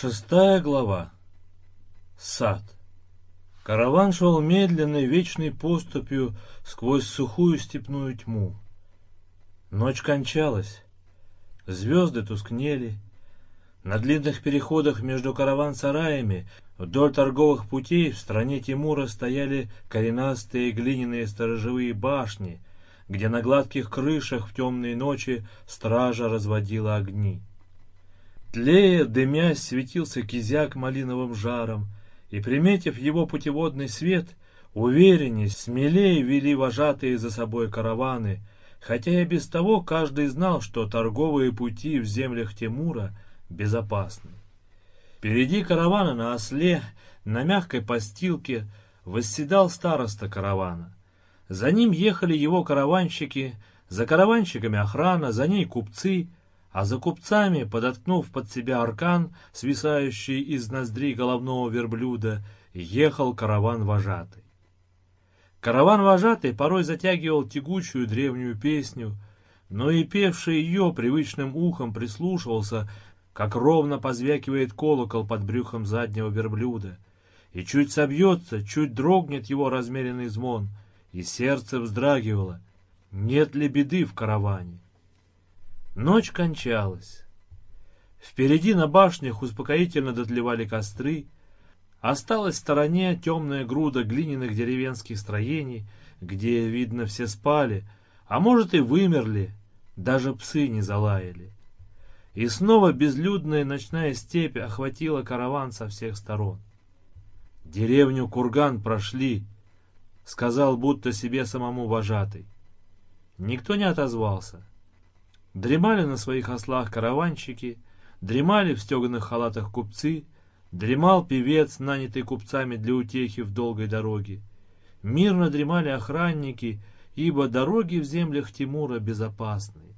Шестая глава. Сад. Караван шел медленной, вечной поступью сквозь сухую степную тьму. Ночь кончалась, звезды тускнели. На длинных переходах между караван-сараями вдоль торговых путей в стране Тимура стояли коренастые глиняные сторожевые башни, где на гладких крышах в темные ночи стража разводила огни. Тлея, дымясь, светился кизяк малиновым жаром, и, приметив его путеводный свет, увереннее, смелее вели вожатые за собой караваны, хотя и без того каждый знал, что торговые пути в землях Тимура безопасны. Впереди каравана на осле, на мягкой постилке, восседал староста каравана. За ним ехали его караванщики, за караванщиками охрана, за ней купцы — а за купцами, подоткнув под себя аркан, свисающий из ноздрей головного верблюда, ехал караван-вожатый. Караван-вожатый порой затягивал тягучую древнюю песню, но и певший ее привычным ухом прислушивался, как ровно позвякивает колокол под брюхом заднего верблюда, и чуть собьется, чуть дрогнет его размеренный звон, и сердце вздрагивало, нет ли беды в караване. Ночь кончалась. Впереди на башнях успокоительно дотлевали костры. Осталась в стороне темная груда глиняных деревенских строений, где, видно, все спали, а может и вымерли, даже псы не залаяли. И снова безлюдная ночная степь охватила караван со всех сторон. Деревню Курган прошли, сказал будто себе самому вожатый. Никто не отозвался. Дремали на своих ослах караванщики, дремали в стеганых халатах купцы, дремал певец, нанятый купцами для утехи в долгой дороге. Мирно дремали охранники, ибо дороги в землях Тимура безопасны.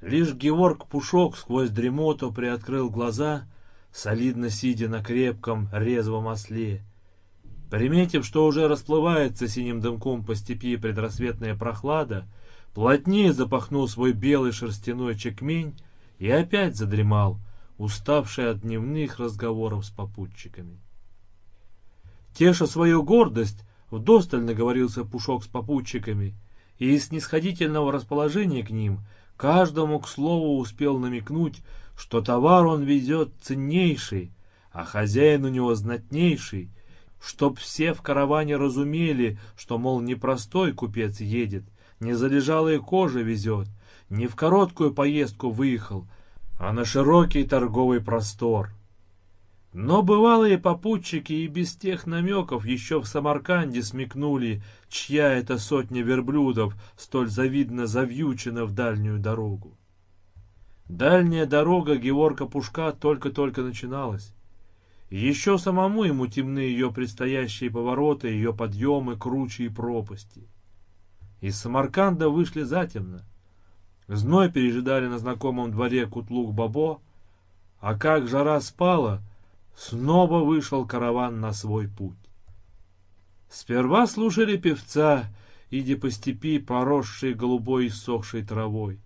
Лишь Георг Пушок сквозь дремоту приоткрыл глаза, солидно сидя на крепком, резвом осле. Приметив, что уже расплывается синим дымком по степи предрассветная прохлада, плотнее запахнул свой белый шерстяной чекмень и опять задремал, уставший от дневных разговоров с попутчиками. Теша свою гордость, вдосталь наговорился Пушок с попутчиками, и из снисходительного расположения к ним каждому к слову успел намекнуть, что товар он везет ценнейший, а хозяин у него знатнейший, чтоб все в караване разумели, что, мол, непростой купец едет, не залежалые кожи везет, не в короткую поездку выехал, а на широкий торговый простор. Но бывалые попутчики и без тех намеков еще в Самарканде смекнули, чья это сотня верблюдов столь завидно завьючена в дальнюю дорогу. Дальняя дорога Геворка Пушка только-только начиналась. Еще самому ему темны ее предстоящие повороты, ее подъемы, кручи и пропасти. Из Самарканда вышли затемно. Зной пережидали на знакомом дворе Кутлук-Бабо, а как жара спала, снова вышел караван на свой путь. Сперва слушали певца, идя по степи, поросшей голубой иссохшей травой.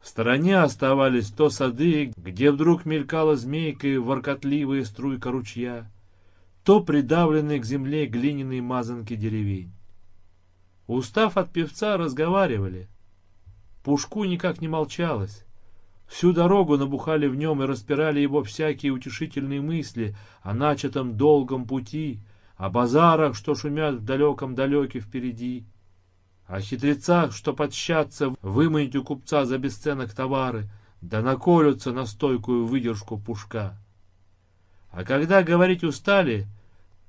В стороне оставались то сады, где вдруг мелькала змейкой воркотливая струйка ручья, то придавленные к земле глиняные мазанки деревень. Устав от певца, разговаривали. Пушку никак не молчалось. Всю дорогу набухали в нем и распирали его всякие утешительные мысли о начатом долгом пути, о базарах, что шумят в далеком-далеке впереди, о хитрецах, что подщаться выманить у купца за бесценок товары, да наколются на стойкую выдержку пушка. А когда говорить устали,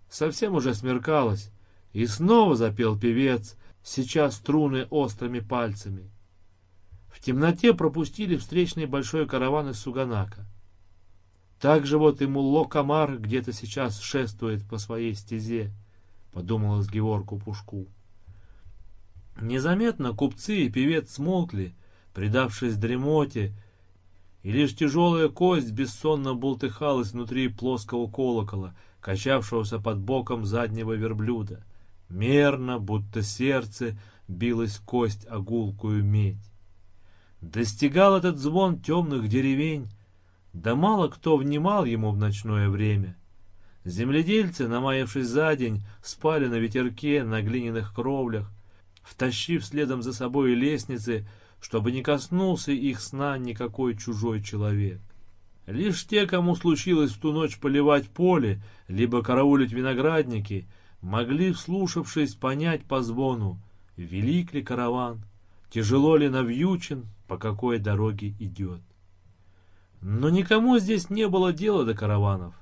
совсем уже смеркалось, и снова запел певец, сейчас струны острыми пальцами. В темноте пропустили встречный большой караван из Суганака. Так же вот и Мулло Камар где-то сейчас шествует по своей стезе, подумалось Георгу Пушку. Незаметно купцы и певец смолкли, предавшись дремоте, и лишь тяжелая кость бессонно бултыхалась внутри плоского колокола, качавшегося под боком заднего верблюда. Мерно, будто сердце, билась кость огулкую медь. Достигал этот звон темных деревень, Да мало кто внимал ему в ночное время. Земледельцы, намаявшись за день, спали на ветерке, на глиняных кровлях, втащив следом за собой лестницы, чтобы не коснулся их сна никакой чужой человек. Лишь те, кому случилось в ту ночь поливать поле, либо караулить виноградники, могли, вслушавшись, понять по звону, велик ли караван, тяжело ли навьючен, по какой дороге идет. Но никому здесь не было дела до караванов.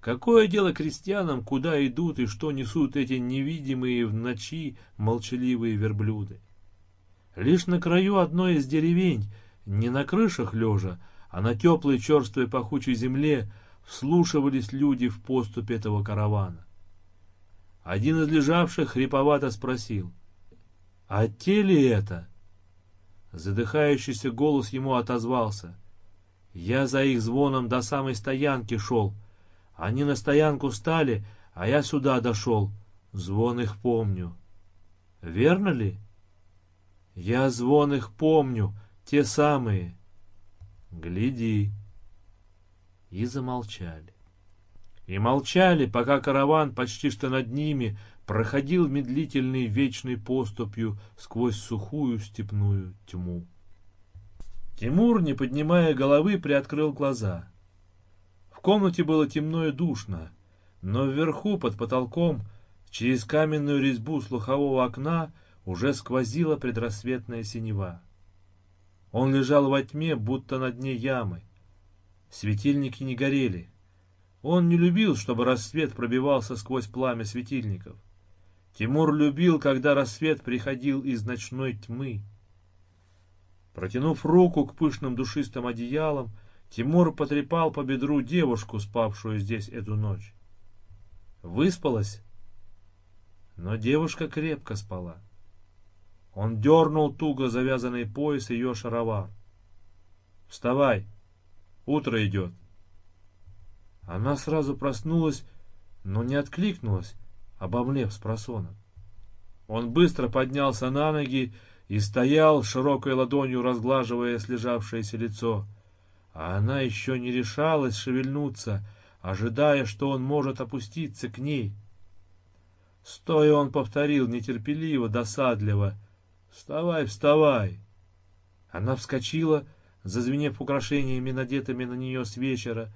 Какое дело крестьянам, куда идут и что несут эти невидимые в ночи молчаливые верблюды? Лишь на краю одной из деревень, не на крышах лежа, а на теплой черствой пахучей земле вслушивались люди в поступь этого каравана. Один из лежавших хриповато спросил, «А те ли это?» Задыхающийся голос ему отозвался, «Я за их звоном до самой стоянки шел. Они на стоянку стали, а я сюда дошел. Звон их помню». «Верно ли?» «Я звон их помню, те самые». Гляди. И замолчали. И молчали, пока караван почти что над ними проходил медлительной вечной поступью сквозь сухую степную тьму. Тимур, не поднимая головы, приоткрыл глаза. В комнате было темно и душно, но вверху, под потолком, через каменную резьбу слухового окна уже сквозила предрассветная синева. Он лежал во тьме, будто на дне ямы. Светильники не горели. Он не любил, чтобы рассвет пробивался сквозь пламя светильников. Тимур любил, когда рассвет приходил из ночной тьмы. Протянув руку к пышным душистым одеялам, Тимур потрепал по бедру девушку, спавшую здесь эту ночь. Выспалась, но девушка крепко спала. Он дернул туго завязанный пояс ее шаровар. «Вставай! Утро идет!» Она сразу проснулась, но не откликнулась, обомлев с просонок. Он быстро поднялся на ноги и стоял, широкой ладонью разглаживая слежавшееся лицо. А она еще не решалась шевельнуться, ожидая, что он может опуститься к ней. Стоя он повторил нетерпеливо, досадливо — «Вставай, вставай!» Она вскочила, зазвенев украшениями, надетыми на нее с вечера,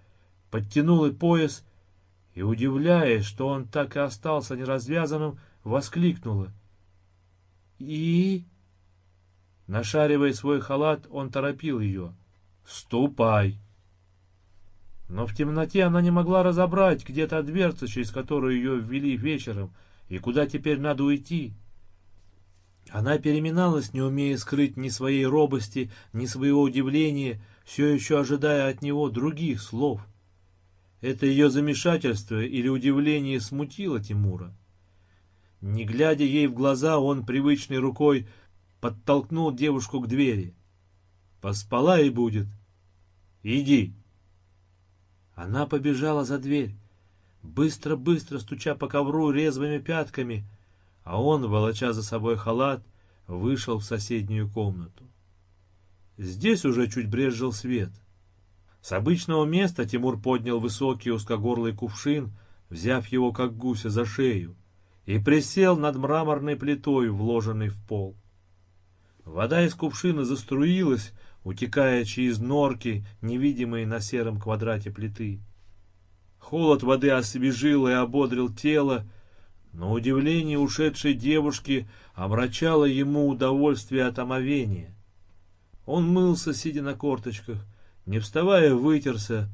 подтянула пояс и, удивляясь, что он так и остался неразвязанным, воскликнула. «И...» Нашаривая свой халат, он торопил ее. «Ступай!» Но в темноте она не могла разобрать где-то дверцу, через которую ее ввели вечером, и куда теперь надо уйти. Она переминалась, не умея скрыть ни своей робости, ни своего удивления, все еще ожидая от него других слов. Это ее замешательство или удивление смутило Тимура. Не глядя ей в глаза, он привычной рукой подтолкнул девушку к двери. «Поспала и будет. Иди!» Она побежала за дверь, быстро-быстро стуча по ковру резвыми пятками — а он, волоча за собой халат, вышел в соседнюю комнату. Здесь уже чуть брезжил свет. С обычного места Тимур поднял высокий узкогорлый кувшин, взяв его как гуся за шею, и присел над мраморной плитой, вложенной в пол. Вода из кувшина заструилась, утекая через норки, невидимые на сером квадрате плиты. Холод воды освежил и ободрил тело, но удивление ушедшей девушки омрачало ему удовольствие от омовения. Он мылся, сидя на корточках, не вставая, вытерся,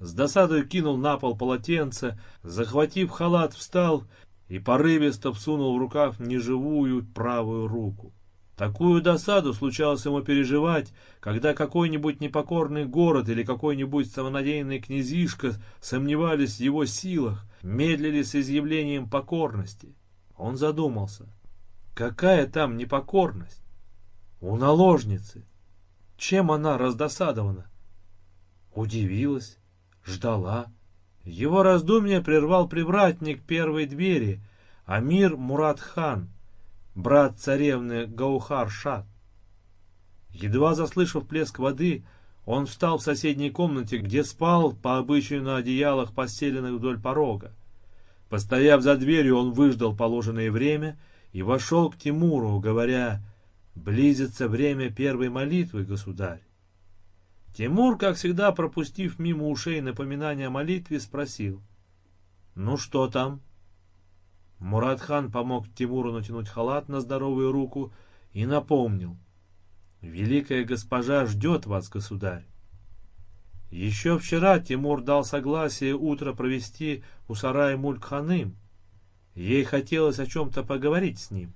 с досадой кинул на пол полотенце, захватив халат, встал и порывисто всунул в рукав неживую правую руку. Такую досаду случалось ему переживать, когда какой-нибудь непокорный город или какой-нибудь самонадеянный князишка сомневались в его силах, медлили с изъявлением покорности. Он задумался, какая там непокорность? У наложницы. Чем она раздосадована? Удивилась, ждала. Его раздумье прервал привратник первой двери, Амир Мурат-хан, брат царевны Гаухар-Шат. Едва заслышав плеск воды, Он встал в соседней комнате, где спал, по обычаю на одеялах, постеленных вдоль порога. Постояв за дверью, он выждал положенное время и вошел к Тимуру, говоря, «Близится время первой молитвы, государь». Тимур, как всегда, пропустив мимо ушей напоминание о молитве, спросил, «Ну что там?» Муратхан помог Тимуру натянуть халат на здоровую руку и напомнил, «Великая госпожа ждет вас, государь». Еще вчера Тимур дал согласие утро провести у сарая Мулькханым. Ей хотелось о чем-то поговорить с ним.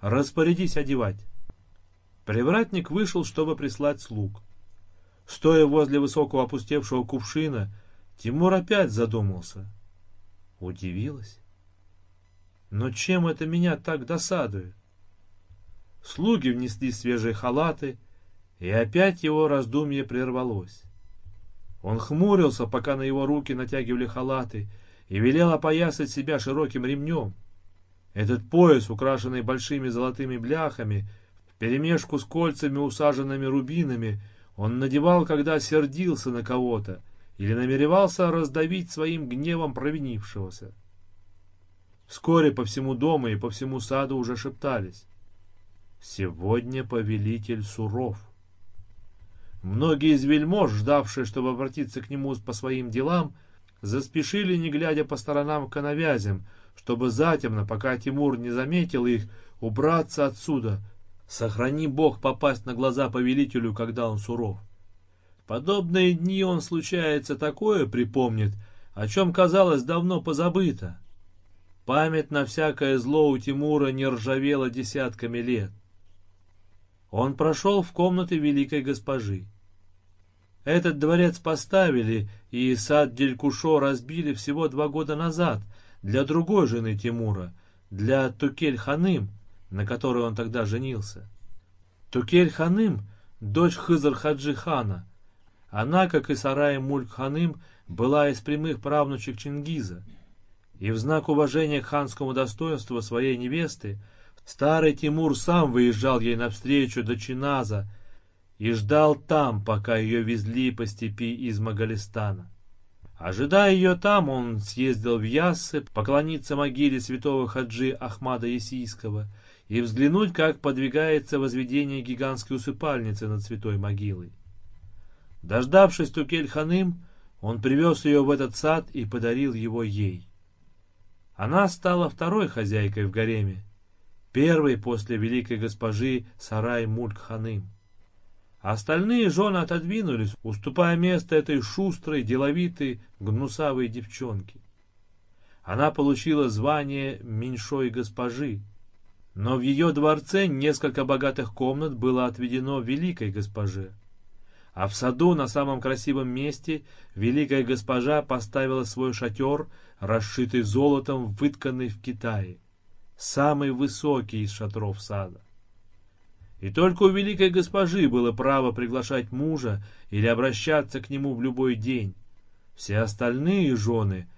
«Распорядись одевать». Привратник вышел, чтобы прислать слуг. Стоя возле высокого опустевшего кувшина, Тимур опять задумался. Удивилась. Но чем это меня так досадует? Слуги внесли свежие халаты, и опять его раздумье прервалось. Он хмурился, пока на его руки натягивали халаты, и велел опоясать себя широким ремнем. Этот пояс, украшенный большими золотыми бляхами, вперемешку с кольцами, усаженными рубинами, он надевал, когда сердился на кого-то или намеревался раздавить своим гневом провинившегося. Вскоре по всему дому и по всему саду уже шептались. «Сегодня повелитель суров». Многие из вельмож, ждавшие, чтобы обратиться к нему по своим делам, заспешили, не глядя по сторонам к навязям, чтобы затемно, пока Тимур не заметил их, убраться отсюда. Сохрани Бог попасть на глаза повелителю, когда он суров. подобные дни он, случается, такое припомнит, о чем, казалось, давно позабыто. Память на всякое зло у Тимура не ржавела десятками лет. Он прошел в комнаты великой госпожи. Этот дворец поставили, и сад Делькушо разбили всего два года назад для другой жены Тимура, для Тукель-ханым, на которой он тогда женился. Тукель-ханым — дочь Хызар-хаджи хана. Она, как и Сарай Мульк-ханым, была из прямых правнучек Чингиза — и в знак уважения к ханскому достоинству своей невесты старый Тимур сам выезжал ей навстречу до Чиназа и ждал там, пока ее везли по степи из Магалистана. Ожидая ее там, он съездил в Яссы, поклониться могиле святого хаджи Ахмада Есийского и взглянуть, как подвигается возведение гигантской усыпальницы над святой могилой. Дождавшись Тукель-ханым, он привез ее в этот сад и подарил его ей. Она стала второй хозяйкой в гареме, первой после великой госпожи Сарай Мульк-ханым. Остальные жены отодвинулись, уступая место этой шустрой, деловитой, гнусавой девчонке. Она получила звание меньшой госпожи, но в ее дворце несколько богатых комнат было отведено великой госпоже. А в саду на самом красивом месте великая госпожа поставила свой шатер, расшитый золотом, вытканный в Китае. Самый высокий из шатров сада. И только у великой госпожи было право приглашать мужа или обращаться к нему в любой день. Все остальные жены,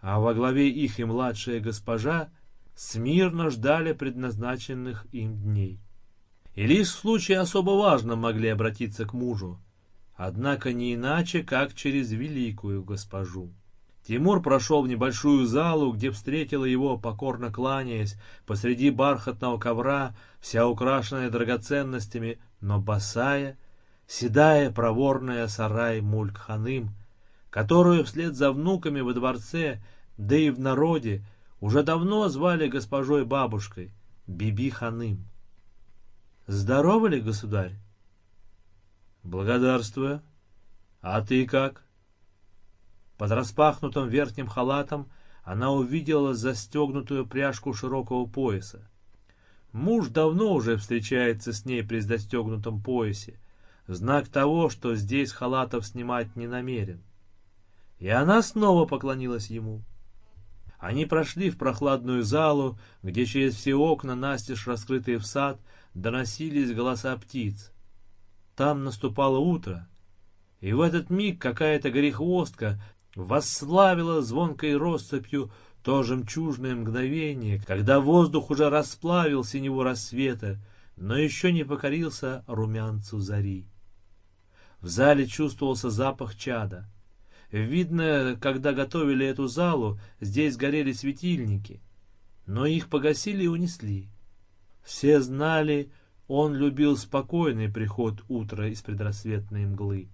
а во главе их и младшая госпожа, смирно ждали предназначенных им дней. И лишь в случае особо важном могли обратиться к мужу однако не иначе, как через великую госпожу. Тимур прошел в небольшую залу, где встретила его, покорно кланяясь, посреди бархатного ковра, вся украшенная драгоценностями, но босая, седая, проворная сарай Мулькханым, которую вслед за внуками во дворце, да и в народе, уже давно звали госпожой-бабушкой, Биби-ханым. «Здорово ли, государь?» «Благодарствую. А ты как?» Под распахнутым верхним халатом она увидела застегнутую пряжку широкого пояса. Муж давно уже встречается с ней при застегнутом поясе, знак того, что здесь халатов снимать не намерен. И она снова поклонилась ему. Они прошли в прохладную залу, где через все окна, настежь раскрытые в сад, доносились голоса птиц. Там наступало утро, и в этот миг какая-то горехвостка восславила звонкой россыпью то жемчужное мгновение, когда воздух уже расплавил синего рассвета, но еще не покорился румянцу зари. В зале чувствовался запах чада. Видно, когда готовили эту залу, здесь горели светильники, но их погасили и унесли. Все знали, он любил спокойный приход утра из предрассветной мглы.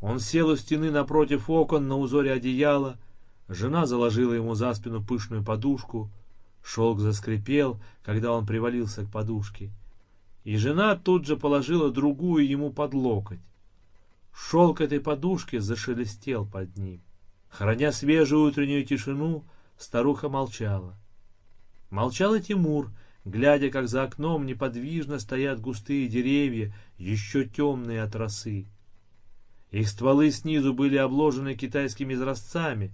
Он сел у стены напротив окон на узоре одеяла, жена заложила ему за спину пышную подушку, шелк заскрипел, когда он привалился к подушке, и жена тут же положила другую ему под локоть. Шелк этой подушки зашелестел под ним. Храня свежую утреннюю тишину, старуха молчала. Молчал и Тимур, глядя, как за окном неподвижно стоят густые деревья, еще темные от росы. Их стволы снизу были обложены китайскими изразцами,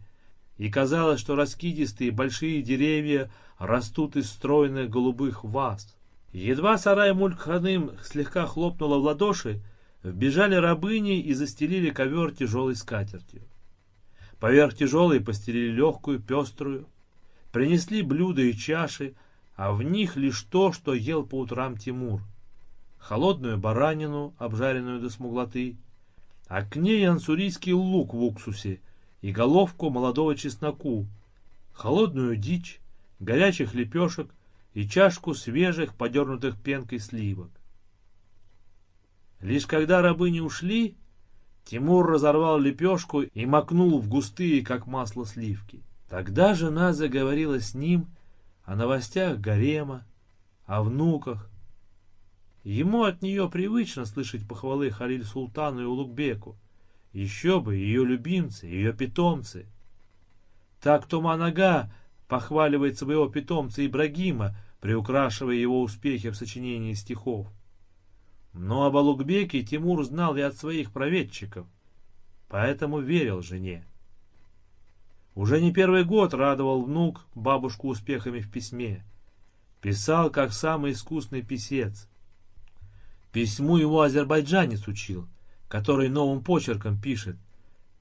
и казалось, что раскидистые большие деревья растут из стройных голубых ваз. Едва сарай Мулькханым слегка хлопнула в ладоши, вбежали рабыни и застелили ковер тяжелой скатертью. Поверх тяжелой постелили легкую, пеструю, принесли блюда и чаши, а в них лишь то, что ел по утрам Тимур. Холодную баранину, обжаренную до смуглоты, а к ней ансурийский лук в уксусе и головку молодого чесноку, холодную дичь, горячих лепешек и чашку свежих, подернутых пенкой сливок. Лишь когда рабыни ушли, Тимур разорвал лепешку и макнул в густые, как масло, сливки. Тогда жена заговорила с ним о новостях гарема, о внуках. Ему от нее привычно слышать похвалы Халиль Султану и Улугбеку. Еще бы, ее любимцы, ее питомцы. Так Туманага похваливает своего питомца Ибрагима, приукрашивая его успехи в сочинении стихов. Но об Алукбеке Тимур знал и от своих проведчиков, поэтому верил жене. Уже не первый год радовал внук бабушку успехами в письме. Писал, как самый искусный писец. Письму его азербайджанец учил, который новым почерком пишет.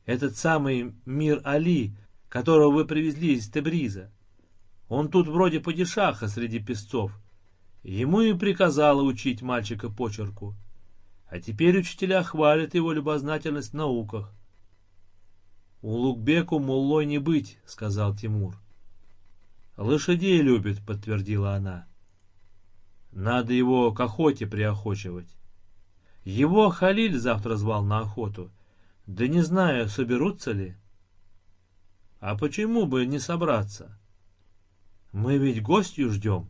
Этот самый Мир Али, которого вы привезли из Тебриза. Он тут вроде падишаха среди песцов. Ему и приказала учить мальчика почерку. А теперь учителя хвалят его любознательность в науках. «Улугбеку муллой не быть», — сказал Тимур. «Лошадей любит», — подтвердила она. «Надо его к охоте приохочивать». Его Халиль завтра звал на охоту. Да не знаю, соберутся ли. А почему бы не собраться? Мы ведь гостью ждем.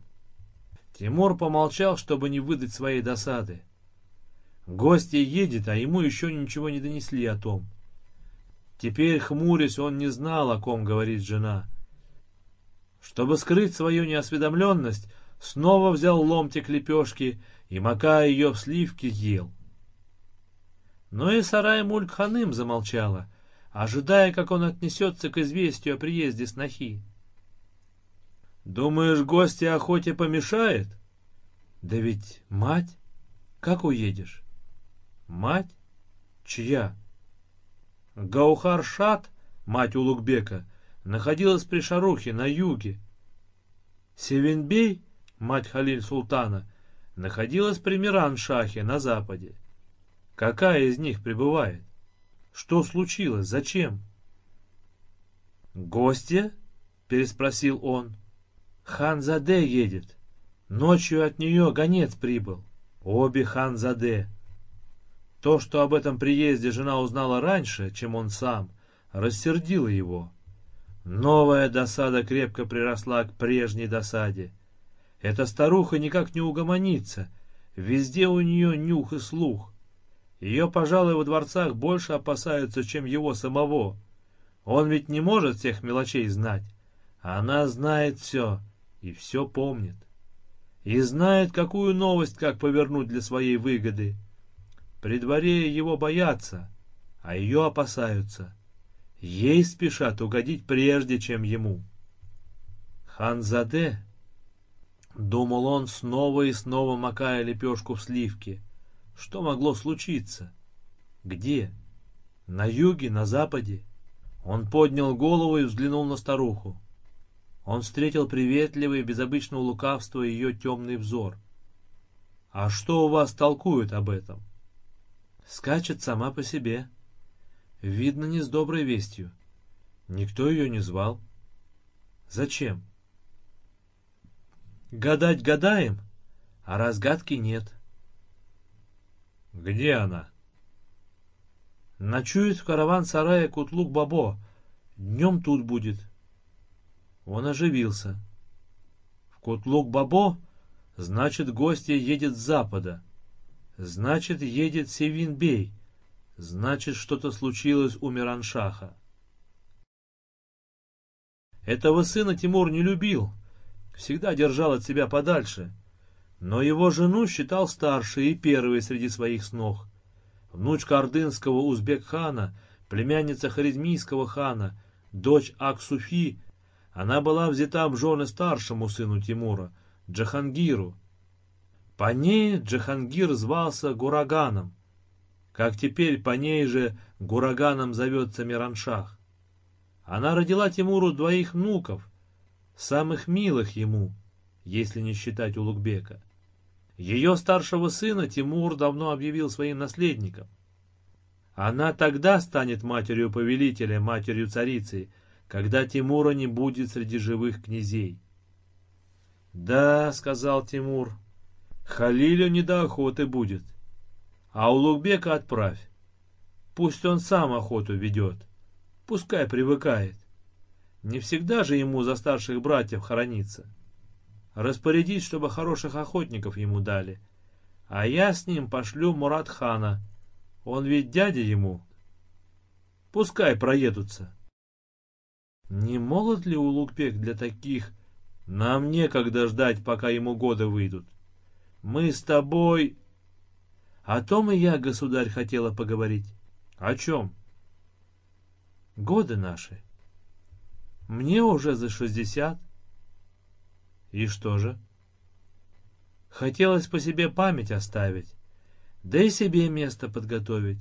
Тимур помолчал, чтобы не выдать своей досады. Гостья едет, а ему еще ничего не донесли о том. Теперь, хмурясь, он не знал, о ком говорит жена. Чтобы скрыть свою неосведомленность, снова взял ломтик лепешки и, макая ее в сливки, ел. Но и Сарай Мулькханым замолчала, ожидая, как он отнесется к известию о приезде снохи. «Думаешь, гости охоте помешает?» «Да ведь мать. Как уедешь?» «Мать? Чья?» Гаухар-Шат, мать Улугбека, находилась при Шарухе на юге. Севенбей, мать Халиль-Султана, находилась при Миран-Шахе на западе. Какая из них пребывает? Что случилось? Зачем? «Гостья?» — переспросил он. «Ханзаде едет. Ночью от нее гонец прибыл. Обе Ханзаде. То, что об этом приезде жена узнала раньше, чем он сам, рассердило его. Новая досада крепко приросла к прежней досаде. Эта старуха никак не угомонится, везде у нее нюх и слух. Ее, пожалуй, во дворцах больше опасаются, чем его самого. Он ведь не может всех мелочей знать. Она знает все и все помнит. И знает, какую новость как повернуть для своей выгоды. При дворе его боятся, а ее опасаются. Ей спешат угодить прежде, чем ему. Ханзаде, думал он, снова и снова макая лепешку в сливки. Что могло случиться? Где? На юге, на западе? Он поднял голову и взглянул на старуху. Он встретил приветливый, без обычного лукавства ее темный взор. «А что у вас толкуют об этом?» Скачет сама по себе. Видно, не с доброй вестью. Никто ее не звал. Зачем? Гадать гадаем, а разгадки нет. Где она? Ночует в караван-сарае Кутлук-Бабо. Днем тут будет. Он оживился. В Кутлук-Бабо, значит, гостья едет с запада. Значит, едет Севин-Бей. Значит, что-то случилось у Мираншаха. Этого сына Тимур не любил, всегда держал от себя подальше, но его жену считал старшей и первой среди своих снох. Внучка ордынского узбек-хана, племянница харизмийского хана, дочь Аксуфи, она была взята в жены старшему сыну Тимура, Джахангиру. По ней Джахангир звался Гураганом, как теперь по ней же Гураганом зовется Мираншах. Она родила Тимуру двоих внуков, самых милых ему, если не считать Улугбека. Ее старшего сына Тимур давно объявил своим наследником. Она тогда станет матерью повелителя, матерью царицы, когда Тимура не будет среди живых князей. «Да», — сказал Тимур, — «Халилю не до охоты будет, а Улугбека отправь. Пусть он сам охоту ведет, пускай привыкает. Не всегда же ему за старших братьев хорониться. Распорядись, чтобы хороших охотников ему дали. А я с ним пошлю Мурат-хана. Он ведь дядя ему. Пускай проедутся. Не молод ли Улугбек для таких? Нам некогда ждать, пока ему годы выйдут. Мы с тобой... О том и я, государь, хотела поговорить. О чем? Годы наши. Мне уже за шестьдесят. И что же? Хотелось по себе память оставить, да и себе место подготовить.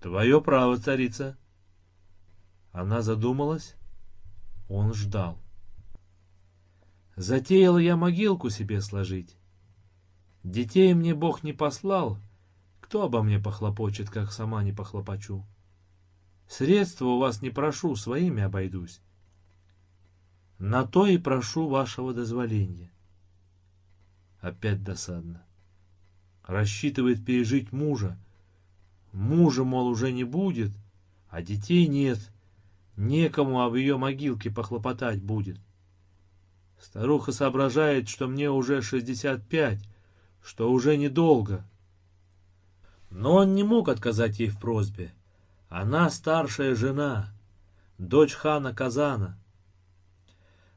Твое право, царица. Она задумалась. Он ждал. Затеял я могилку себе сложить. Детей мне Бог не послал. Кто обо мне похлопочет, как сама не похлопочу? Средства у вас не прошу, своими обойдусь. На то и прошу вашего дозволения. Опять досадно. Рассчитывает пережить мужа. Мужа, мол, уже не будет, а детей нет. Некому об ее могилке похлопотать будет. Старуха соображает, что мне уже шестьдесят пять, что уже недолго. Но он не мог отказать ей в просьбе. Она старшая жена, дочь хана Казана.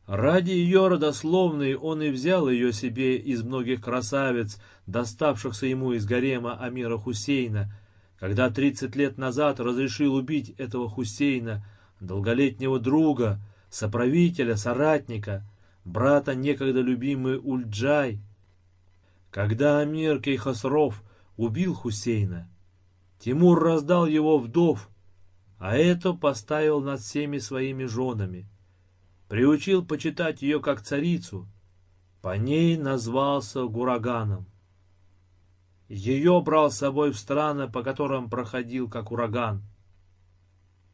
Ради ее родословной он и взял ее себе из многих красавиц, доставшихся ему из гарема Амира Хусейна, когда тридцать лет назад разрешил убить этого Хусейна, долголетнего друга, соправителя, соратника, брата некогда любимый Ульджай. Когда Амир Кейхосров убил Хусейна, Тимур раздал его вдов, а эту поставил над всеми своими женами. Приучил почитать ее как царицу, по ней назвался Гураганом. Ее брал с собой в страны, по которым проходил как ураган.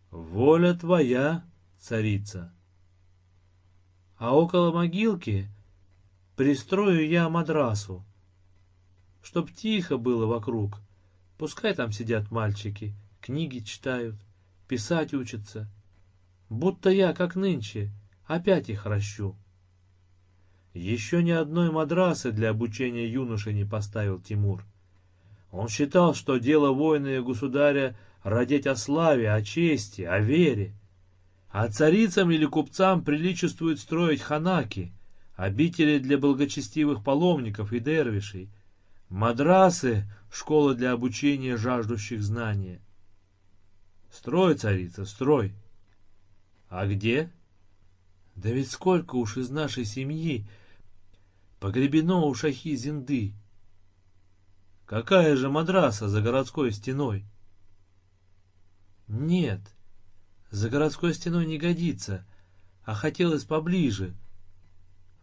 Воля твоя, царица. А около могилки пристрою я мадрасу, чтоб тихо было вокруг, Пускай там сидят мальчики, книги читают, писать учатся. Будто я, как нынче, опять их ращу. Еще ни одной мадрасы для обучения юноши не поставил Тимур. Он считал, что дело воина и государя родить о славе, о чести, о вере. А царицам или купцам приличествует строить ханаки, обители для благочестивых паломников и дервишей, Мадрасы — школа для обучения жаждущих знания. Строй, царица, строй. А где? Да ведь сколько уж из нашей семьи погребено у шахи Зинды. Какая же мадраса за городской стеной? Нет, за городской стеной не годится, а хотелось поближе.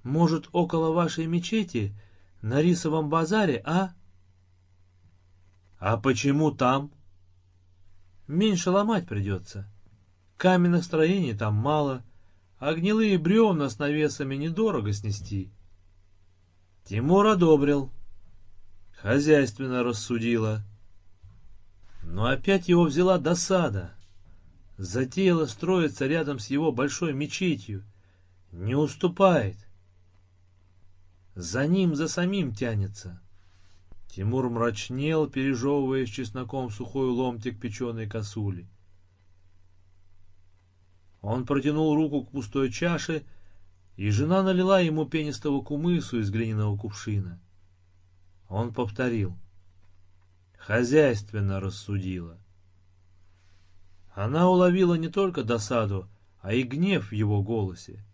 Может, около вашей мечети — на рисовом базаре, а? А почему там? Меньше ломать придется. Каменных строений там мало, а гнилые бревна с навесами недорого снести. Тимур одобрил. Хозяйственно рассудила. Но опять его взяла досада. Затеяла строиться рядом с его большой мечетью. Не уступает. За ним, за самим тянется. Тимур мрачнел, пережевывая с чесноком сухой ломтик печеной косули. Он протянул руку к пустой чаше, и жена налила ему пенистого кумысу из глиняного кувшина. Он повторил. Хозяйственно рассудила. Она уловила не только досаду, а и гнев в его голосе.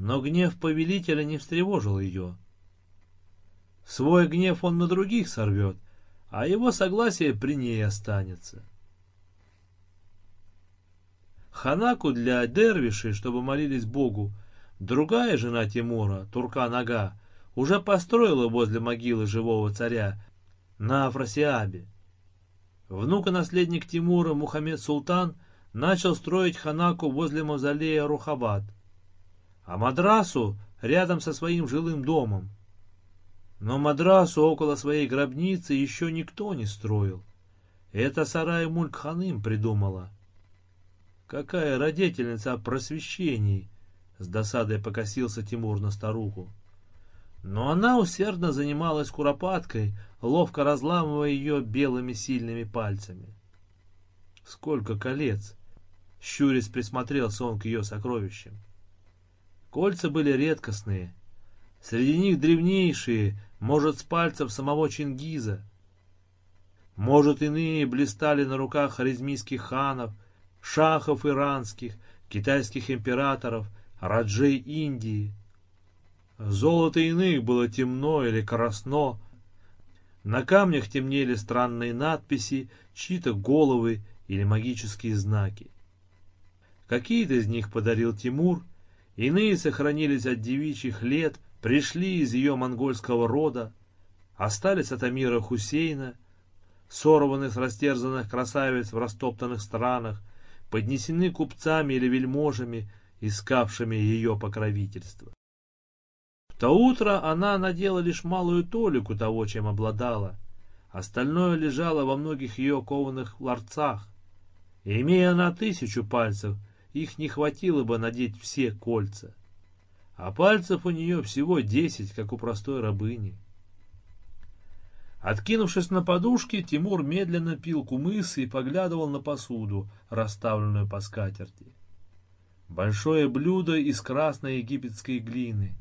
Но гнев повелителя не встревожил ее. Свой гнев он на других сорвет, а его согласие при ней останется. Ханаку для дервишей, чтобы молились Богу, другая жена Тимура, Турка-Нага, уже построила возле могилы живого царя на Афросиабе. И наследник Тимура Мухаммед Султан начал строить ханаку возле мавзолея Рухабад, а мадрасу рядом со своим жилым домом. Но мадрасу около своей гробницы еще никто не строил. Это сарай Мулькханым придумала. Какая родительница о просвещении! С досадой покосился Тимур на старуху. Но она усердно занималась куропаткой, ловко разламывая ее белыми сильными пальцами. Сколько колец! Щурец присмотрелся он к ее сокровищам. Кольца были редкостные. Среди них древнейшие, может, с пальцев самого Чингиза. Может, иные блистали на руках харизмийских ханов, шахов иранских, китайских императоров, раджей Индии. Золото иных было темно или красно. На камнях темнели странные надписи, чьи-то головы или магические знаки. Какие-то из них подарил Тимур, иные сохранились от девичьих лет, пришли из ее монгольского рода, остались от Амира Хусейна, сорваны с растерзанных красавиц в растоптанных странах, поднесены купцами или вельможами, искавшими ее покровительство. В то утро она надела лишь малую толику того, чем обладала. Остальное лежало во многих ее кованых ларцах. И, имея она тысячу пальцев, их не хватило бы надеть все кольца. А пальцев у нее всего десять, как у простой рабыни. Откинувшись на подушке, Тимур медленно пил кумыс и поглядывал на посуду, расставленную по скатерти. Большое блюдо из красной египетской глины.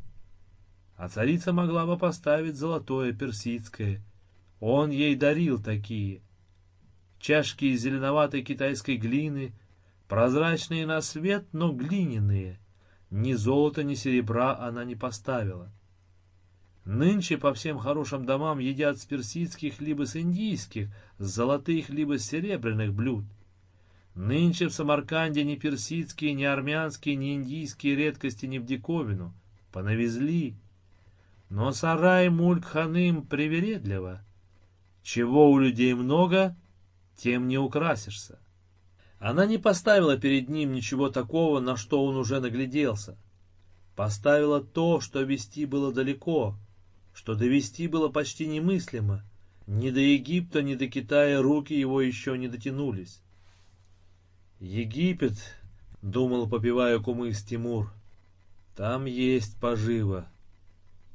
А царица могла бы поставить золотое персидское. Он ей дарил такие. Чашки из зеленоватой китайской глины, прозрачные на свет, но глиняные. Ни золота, ни серебра она не поставила. Нынче по всем хорошим домам едят с персидских либо с индийских, с золотых либо с серебряных блюд. Нынче в Самарканде ни персидские, ни армянские, ни индийские редкости не в диковину. Понавезли. Но сарай мульк-ханым привередливо. Чего у людей много, тем не украсишься. Она не поставила перед ним ничего такого, на что он уже нагляделся. Поставила то, что вести было далеко — что довести было почти немыслимо. Ни до Египта, ни до Китая руки его еще не дотянулись. «Египет», — думал, попивая кумыс Тимур, — «там есть поживо.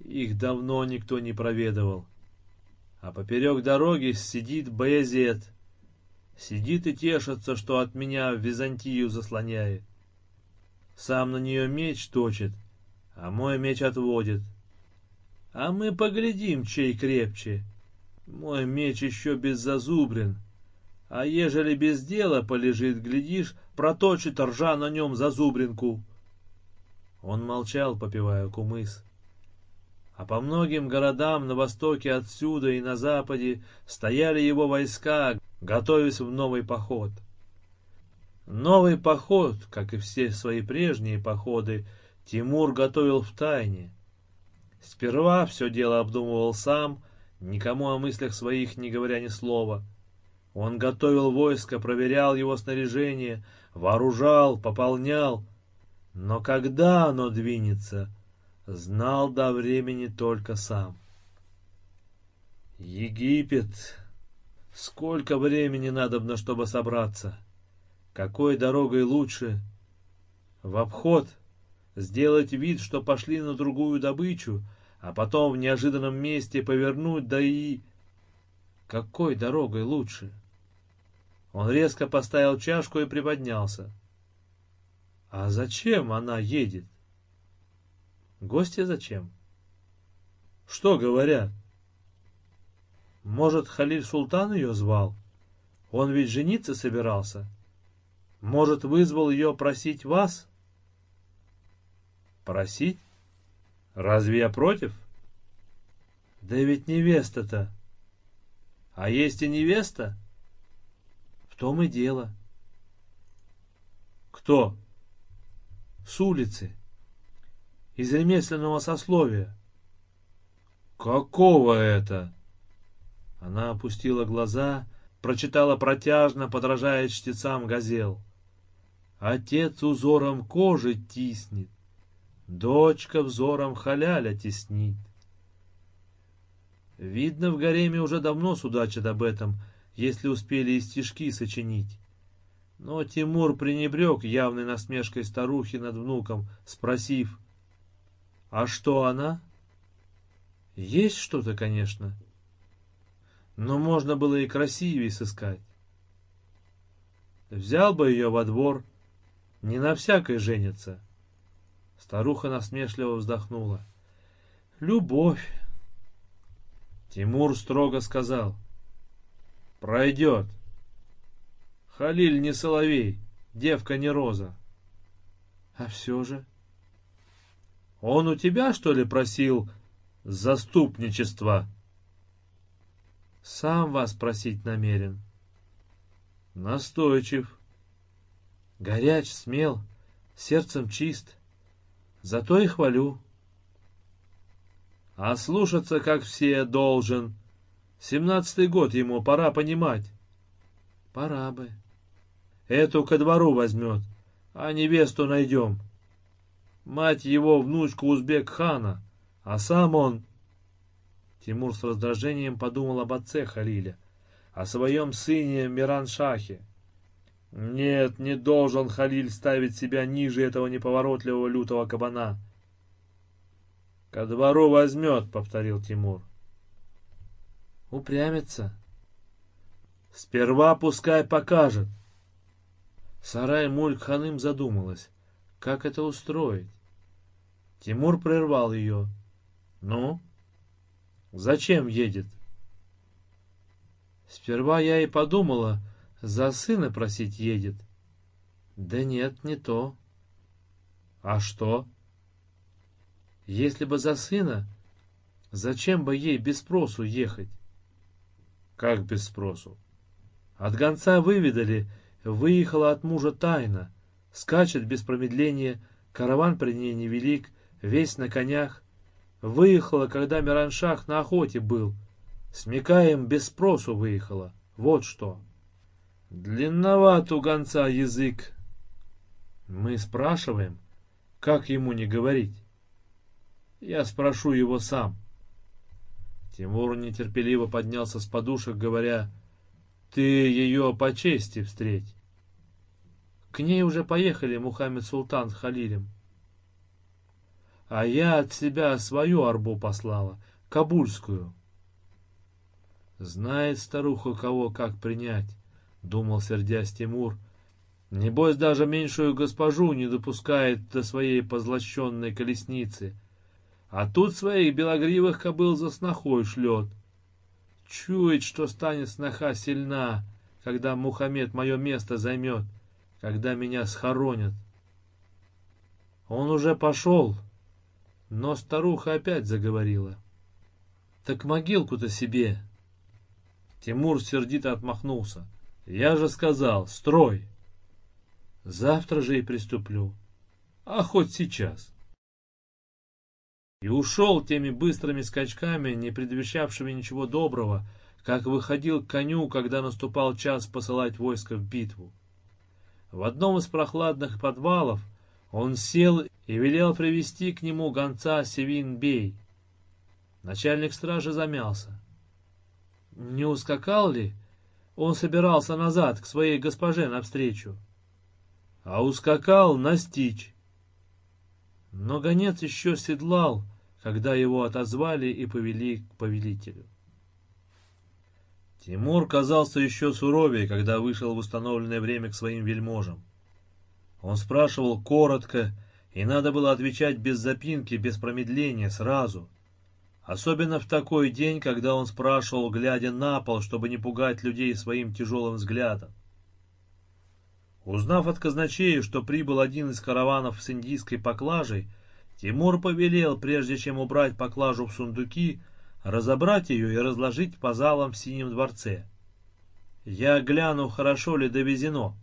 Их давно никто не проведывал. А поперек дороги сидит Баязет. Сидит и тешится, что от меня Византию заслоняет. Сам на нее меч точит, а мой меч отводит. А мы поглядим, чей крепче. Мой меч еще без зазубрин. А ежели без дела полежит, глядишь, проточит ржа на нем зазубринку. Он молчал, попивая кумыс. А по многим городам на востоке отсюда и на западе стояли его войска, готовясь в новый поход. Новый поход, как и все свои прежние походы, Тимур готовил в тайне. Сперва все дело обдумывал сам, никому о мыслях своих не говоря ни слова. Он готовил войско, проверял его снаряжение, вооружал, пополнял. Но когда оно двинется, знал до времени только сам. Египет. Сколько времени надобно, чтобы собраться? Какой дорогой лучше? В обход сделать вид, что пошли на другую добычу, а потом в неожиданном месте повернуть, да и... Какой дорогой лучше? Он резко поставил чашку и приподнялся. А зачем она едет? Гости зачем? Что говорят? Может, Халиль Султан ее звал? Он ведь жениться собирался. Может, вызвал ее просить вас? Просить? Разве я против? Да ведь невеста-то. А есть и невеста? В том и дело. Кто? С улицы. Из ремесленного сословия. Какого это? Она опустила глаза, прочитала протяжно, подражая чтецам газел. Отец узором кожи тиснет, дочка взором халяля теснит. Видно, в гареме уже давно судачат об этом, если успели и стишки сочинить. Но Тимур пренебрег явной насмешкой старухи над внуком, спросив, «А что она?» «Есть что-то, конечно, но можно было и красивее сыскать. Взял бы ее во двор, не на всякой женится». Старуха насмешливо вздохнула. «Любовь!» Тимур строго сказал. «Пройдет. Халиль не соловей, девка не роза». «А все же...» «Он у тебя, что ли, просил заступничества?» «Сам вас просить намерен». «Настойчив». «Горяч, смел, сердцем чист. Зато и хвалю». А слушаться, как все, должен. Семнадцатый год ему, пора понимать. Пора бы. Эту ко двору возьмет, а невесту найдем. Мать его внучка узбек-хана, а сам он... Тимур с раздражением подумал об отце Халиля, о своем сыне Миран-Шахе. Нет, не должен Халиль ставить себя ниже этого неповоротливого лютого кабана. «Ко двору возьмет», — повторил Тимур. «Упрямится». «Сперва пускай покажет». Сарай Мульк-ханым задумалась, как это устроить. Тимур прервал ее. «Ну? Зачем едет?» Сперва я и подумала, за сына просить едет. Да нет, не то. А что? Если бы за сына, зачем бы ей без спросу ехать? Как без спросу? От гонца выведали, выехала от мужа тайна, скачет без промедления, караван при ней невелик, весь на конях. Выехала, когда Мираншах на охоте был. Смекаем, без спросу выехала. Вот что. Длинноват у гонца язык. Мы спрашиваем, как ему не говорить. Я спрошу его сам. Тимур нетерпеливо поднялся с подушек, говоря, «Ты ее по чести встреть». К ней уже поехали Мухаммед Султан с Халилем. А я от себя свою арбу послала, кабульскую. Знает старуха, кого как принять, думал сердясь Тимур. Небось, даже меньшую госпожу не допускает до своей позлощенной колесницы — а тут своих белогривых кобыл за снохой шлет. Чует, что станет сноха сильна, когда Мухаммед мое место займет, когда меня схоронят. Он уже пошел, но старуха опять заговорила. Так могилку-то себе. Тимур сердито отмахнулся. Я же сказал, строй. Завтра же и приступлю. А хоть сейчас. и ушел теми быстрыми скачками, не предвещавшими ничего доброго, как выходил к коню, когда наступал час посылать войско в битву. В одном из прохладных подвалов он сел и велел привести к нему гонца Севин-бей. Начальник стражи замялся. Не ускакал ли? Он собирался назад, к своей госпоже навстречу. А ускакал настичь. Но гонец еще седлал, когда его отозвали и повели к повелителю. Тимур казался еще суровее, когда вышел в установленное время к своим вельможам. Он спрашивал коротко, и надо было отвечать без запинки, без промедления, сразу. Особенно в такой день, когда он спрашивал, глядя на пол, чтобы не пугать людей своим тяжелым взглядом. Узнав от казначея, что прибыл один из караванов с индийской поклажей, Тимур повелел, прежде чем убрать поклажу в сундуки, разобрать ее и разложить по залам в Синем дворце. Я гляну, хорошо ли довезено.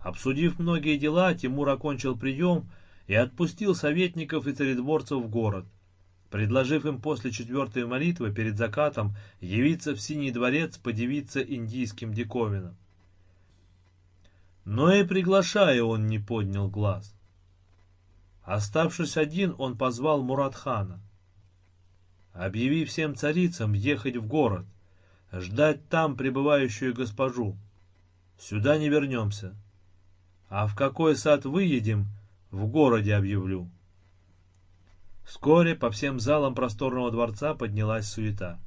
Обсудив многие дела, Тимур окончил прием и отпустил советников и царедворцев в город, предложив им после четвертой молитвы перед закатом явиться в Синий дворец подивиться индийским диковинам. Но и приглашая он не поднял глаз. Оставшись один, он позвал Муратхана. Объяви всем царицам ехать в город, ждать там пребывающую госпожу. Сюда не вернемся. А в какой сад выедем, в городе объявлю. Вскоре по всем залам просторного дворца поднялась суета.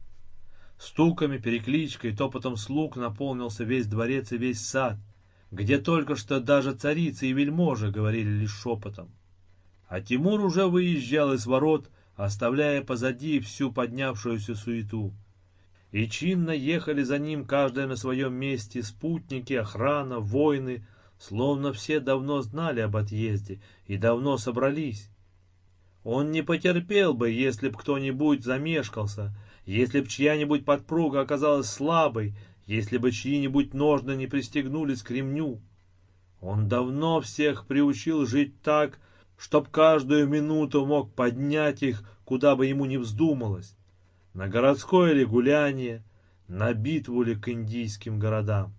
Стуками, перекличкой, топотом слуг наполнился весь дворец и весь сад, где только что даже царицы и вельможи говорили лишь шепотом. А Тимур уже выезжал из ворот, оставляя позади всю поднявшуюся суету. И чинно ехали за ним каждая на своем месте спутники, охрана, воины, словно все давно знали об отъезде и давно собрались. Он не потерпел бы, если б кто-нибудь замешкался, если б чья-нибудь подпруга оказалась слабой, если бы чьи-нибудь ножны не пристегнулись к ремню. Он давно всех приучил жить так, чтоб каждую минуту мог поднять их, куда бы ему ни вздумалось, на городское ли гуляние, на битву ли к индийским городам.